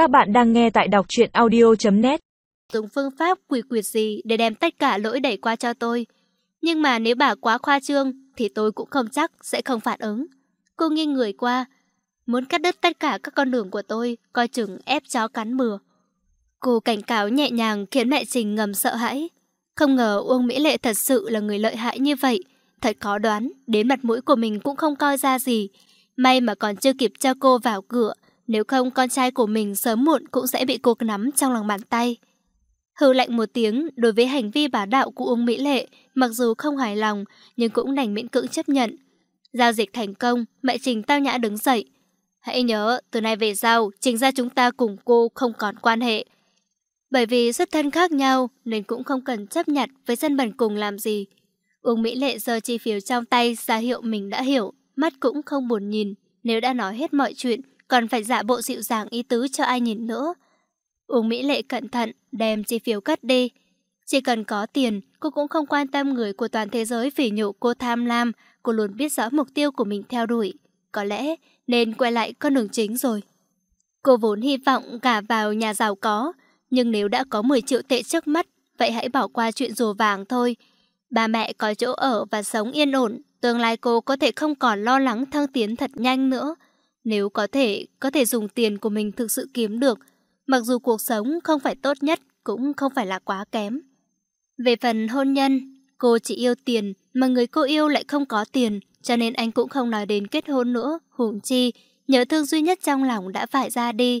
Các bạn đang nghe tại đọc truyện audio.net Dùng phương pháp quỷ quyệt gì để đem tất cả lỗi đẩy qua cho tôi. Nhưng mà nếu bà quá khoa trương thì tôi cũng không chắc sẽ không phản ứng. Cô nghiêng người qua, muốn cắt đứt tất cả các con đường của tôi, coi chừng ép chó cắn bừa. Cô cảnh cáo nhẹ nhàng khiến mẹ Trình ngầm sợ hãi. Không ngờ Uông Mỹ Lệ thật sự là người lợi hại như vậy. Thật khó đoán, đến mặt mũi của mình cũng không coi ra gì. May mà còn chưa kịp cho cô vào cửa, nếu không con trai của mình sớm muộn cũng sẽ bị cô nắm trong lòng bàn tay. Hừ lạnh một tiếng đối với hành vi bá đạo của Uông Mỹ Lệ, mặc dù không hài lòng nhưng cũng đành miễn cưỡng chấp nhận. Giao dịch thành công, mẹ Trình tao nhã đứng dậy. Hãy nhớ, từ nay về sau, Trình ra chúng ta cùng cô không còn quan hệ. Bởi vì xuất thân khác nhau nên cũng không cần chấp nhận với dân bẩn cùng làm gì. Uông Mỹ Lệ giơ chi phiếu trong tay ra hiệu mình đã hiểu, mắt cũng không buồn nhìn. Nếu đã nói hết mọi chuyện, còn phải giả bộ dịu dàng ý tứ cho ai nhìn nữa. Uông Mỹ Lệ cẩn thận, đem chi phiếu cất đi. Chỉ cần có tiền, cô cũng không quan tâm người của toàn thế giới phỉ nhụ cô tham lam, cô luôn biết rõ mục tiêu của mình theo đuổi. Có lẽ nên quay lại con đường chính rồi. Cô vốn hy vọng cả vào nhà giàu có, nhưng nếu đã có 10 triệu tệ trước mắt, vậy hãy bỏ qua chuyện rùa vàng thôi. Ba mẹ có chỗ ở và sống yên ổn, tương lai cô có thể không còn lo lắng thăng tiến thật nhanh nữa. Nếu có thể, có thể dùng tiền của mình thực sự kiếm được, mặc dù cuộc sống không phải tốt nhất, cũng không phải là quá kém. Về phần hôn nhân, cô chỉ yêu tiền, mà người cô yêu lại không có tiền, cho nên anh cũng không nói đến kết hôn nữa, hùng chi, nhớ thương duy nhất trong lòng đã phải ra đi.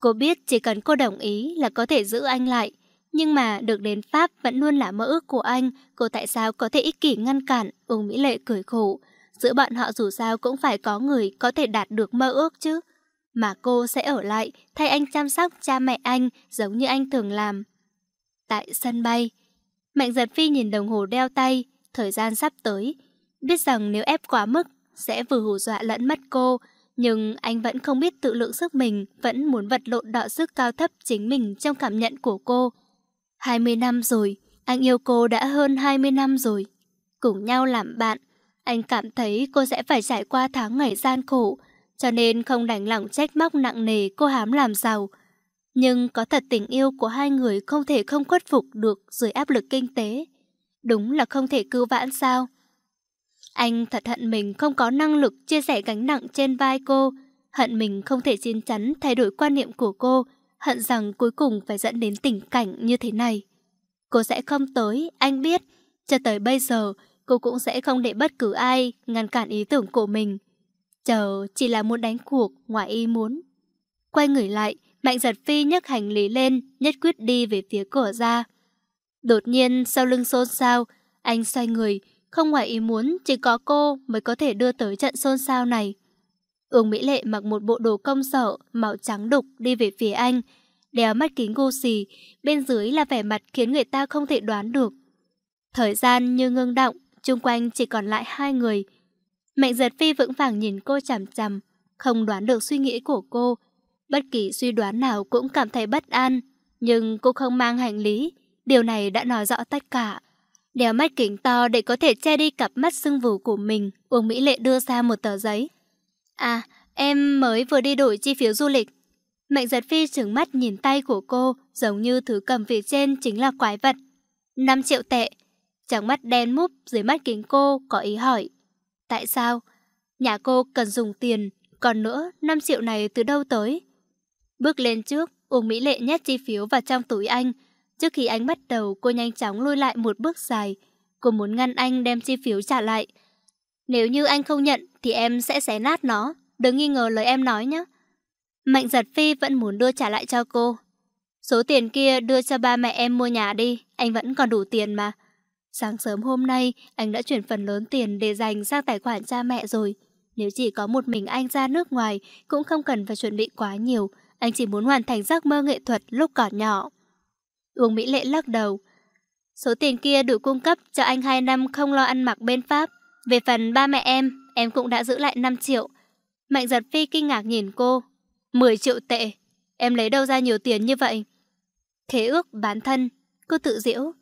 Cô biết chỉ cần cô đồng ý là có thể giữ anh lại, nhưng mà được đến Pháp vẫn luôn là mơ ước của anh, cô tại sao có thể ích kỷ ngăn cản, Uông Mỹ Lệ cười khổ. Giữa bọn họ dù sao cũng phải có người có thể đạt được mơ ước chứ. Mà cô sẽ ở lại, thay anh chăm sóc cha mẹ anh, giống như anh thường làm. Tại sân bay, Mạnh giật phi nhìn đồng hồ đeo tay, thời gian sắp tới. Biết rằng nếu ép quá mức, sẽ vừa hù dọa lẫn mất cô, nhưng anh vẫn không biết tự lượng sức mình, vẫn muốn vật lộn đọ sức cao thấp chính mình trong cảm nhận của cô. 20 năm rồi, anh yêu cô đã hơn 20 năm rồi. Cùng nhau làm bạn, anh cảm thấy cô sẽ phải trải qua tháng ngày gian khổ, cho nên không đành lòng trách móc nặng nề cô hám làm giàu. Nhưng có thật tình yêu của hai người không thể không khuất phục được dưới áp lực kinh tế. Đúng là không thể cứu vãn sao? Anh thật hận mình không có năng lực chia sẻ gánh nặng trên vai cô, hận mình không thể chín chắn thay đổi quan niệm của cô, hận rằng cuối cùng phải dẫn đến tình cảnh như thế này. Cô sẽ không tới, anh biết, cho tới bây giờ cô cũng sẽ không để bất cứ ai ngăn cản ý tưởng của mình. Chờ chỉ là muốn đánh cuộc ngoài ý muốn. Quay người lại, Mạnh giật phi nhấc hành lý lên, nhất quyết đi về phía cửa ra. Đột nhiên sau lưng xôn xao, anh xoay người, không ngoài ý muốn chỉ có cô mới có thể đưa tới trận xôn xao này. Ương Mỹ Lệ mặc một bộ đồ công sở màu trắng đục đi về phía anh, đeo mắt kính xì bên dưới là vẻ mặt khiến người ta không thể đoán được. Thời gian như ngưng động, chung quanh chỉ còn lại hai người. Mạnh giật phi vững vàng nhìn cô chằm chằm, không đoán được suy nghĩ của cô. Bất kỳ suy đoán nào cũng cảm thấy bất an, nhưng cô không mang hành lý, điều này đã nói rõ tất cả. Đeo mắt kính to để có thể che đi cặp mắt sưng vù của mình, Uông Mỹ Lệ đưa ra một tờ giấy. À, em mới vừa đi đổi chi phiếu du lịch. Mạnh giật phi trừng mắt nhìn tay của cô, giống như thứ cầm phía trên chính là quái vật. 5 triệu tệ chàng mắt đen múp dưới mắt kính cô có ý hỏi. Tại sao? Nhà cô cần dùng tiền, còn nữa 5 triệu này từ đâu tới? Bước lên trước, Uông Mỹ Lệ nhét chi phiếu vào trong túi anh. Trước khi anh bắt đầu, cô nhanh chóng lùi lại một bước dài. Cô muốn ngăn anh đem chi phiếu trả lại. Nếu như anh không nhận, thì em sẽ xé nát nó. Đừng nghi ngờ lời em nói nhé. Mạnh giật phi vẫn muốn đưa trả lại cho cô. Số tiền kia đưa cho ba mẹ em mua nhà đi, anh vẫn còn đủ tiền mà. Sáng sớm hôm nay, anh đã chuyển phần lớn tiền để dành sang tài khoản cha mẹ rồi. Nếu chỉ có một mình anh ra nước ngoài, cũng không cần phải chuẩn bị quá nhiều. Anh chỉ muốn hoàn thành giấc mơ nghệ thuật lúc còn nhỏ. Uông Mỹ Lệ lắc đầu. Số tiền kia đủ cung cấp cho anh 2 năm không lo ăn mặc bên Pháp. Về phần ba mẹ em, em cũng đã giữ lại 5 triệu. Mạnh giật phi kinh ngạc nhìn cô. 10 triệu tệ. Em lấy đâu ra nhiều tiền như vậy? Khế ước bán thân, cô tự diễu.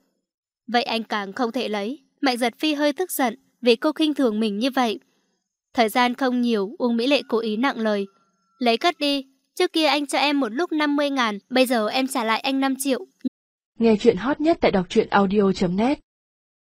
Vậy anh càng không thể lấy. Mạnh giật phi hơi tức giận vì cô khinh thường mình như vậy. Thời gian không nhiều, Uông Mỹ Lệ cố ý nặng lời. Lấy cất đi, Trước kia anh cho em một lúc 50 ngàn, bây giờ em trả lại anh 5 triệu. Nghe chuyện hot nhất tại đọc truyện audio.net